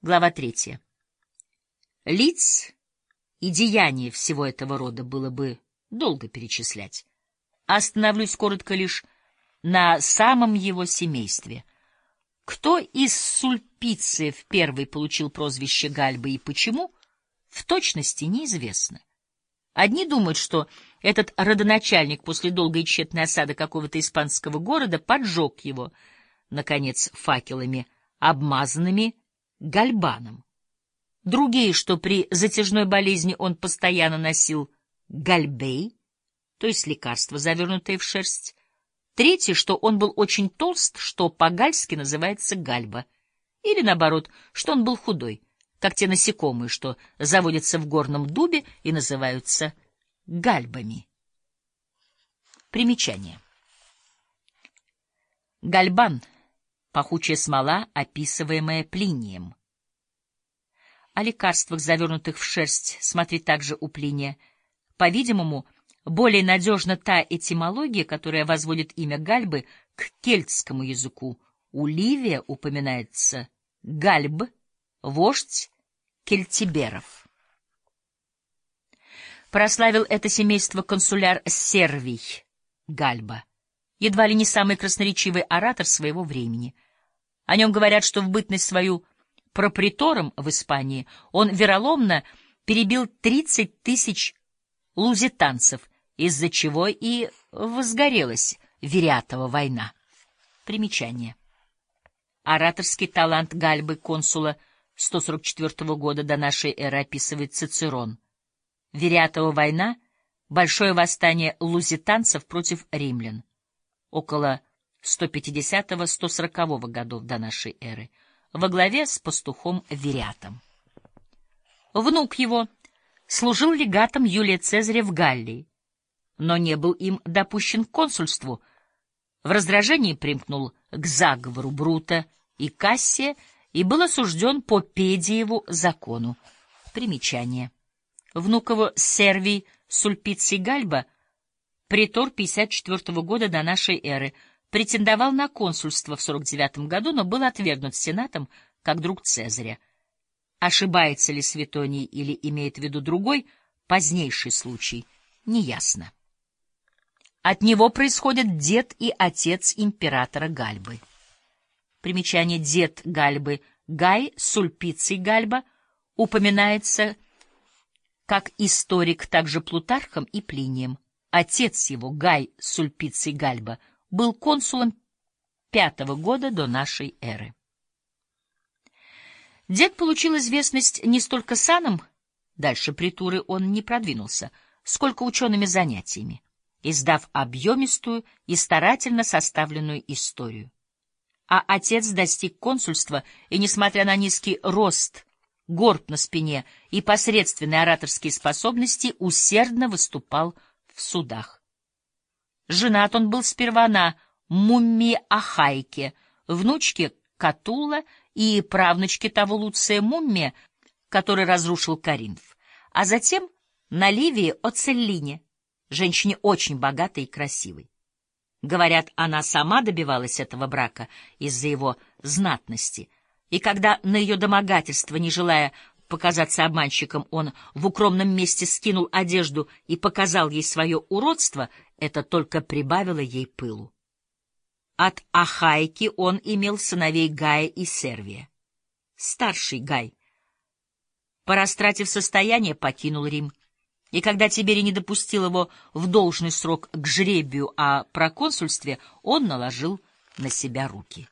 Глава третья. Лиц и деяния всего этого рода было бы долго перечислять. Остановлюсь коротко лишь на самом его семействе. Кто из сульпициев первый получил прозвище Гальбы и почему, в точности неизвестно. Одни думают, что этот родоначальник после долгой тщетной осады какого-то испанского города поджег его, наконец, факелами, обмазанными гальбаном. Другие, что при затяжной болезни он постоянно носил гальбей, то есть лекарство, завернутое в шерсть. Третье, что он был очень толст, что по-гальски называется гальба. Или, наоборот, что он был худой, как те насекомые, что заводятся в горном дубе и называются гальбами. Примечание. Гальбан — пахучая смола, описываемая Плинием. О лекарствах, завернутых в шерсть, смотри также у Плиния. По-видимому, более надежна та этимология, которая возводит имя Гальбы к кельтскому языку. У Ливия упоминается Гальб, вождь кельтиберов. Прославил это семейство консуляр Сервий Гальба, едва ли не самый красноречивый оратор своего времени. О нем говорят, что в бытность свою пропритором в Испании, он вероломно перебил 30 тысяч лузитанцев, из-за чего и возгорелась Верятова война. Примечание. Ораторский талант Гальбы консула 144 года до нашей эры описывает Цицерон. Верятова война — большое восстание лузитанцев против римлян. Около 150-140 годов до нашей эры — во главе с пастухом Верятом. Внук его служил легатом Юлия Цезаря в Галлии, но не был им допущен к консульству. В раздражении примкнул к заговору Брута и Кассия и был осужден по Педиеву закону. Примечание. Внук его Сервий Сульпиций Гальба, притор 54 года до нашей эры, претендовал на консульство в 49 году, но был отвергнут Сенатом как друг Цезаря. Ошибается ли Светоний или имеет в виду другой, позднейший случай, неясно. От него происходят дед и отец императора Гальбы. Примечание «дед Гальбы» Гай Сульпиций Гальба упоминается как историк также Плутархом и Плинием. Отец его, Гай Сульпиций Гальба, был консулом пятого года до нашей эры. Дед получил известность не столько саном, дальше притуры он не продвинулся, сколько учеными занятиями, издав объемистую и старательно составленную историю. А отец достиг консульства, и, несмотря на низкий рост, горб на спине и посредственные ораторские способности, усердно выступал в судах. Женат он был сперва на Мумми Ахайке, внучке Катула и правнучке того Луция Мумме, который разрушил Каринф, а затем на Ливии Оцеллине, женщине очень богатой и красивой. Говорят, она сама добивалась этого брака из-за его знатности, и когда на ее домогательство, не желая показаться обманщиком, он в укромном месте скинул одежду и показал ей свое уродство, это только прибавило ей пылу. От Ахайки он имел сыновей Гая и Сервия. Старший Гай, порастратив состояние, покинул Рим. И когда Тиберий не допустил его в должный срок к жребию о проконсульстве, он наложил на себя руки.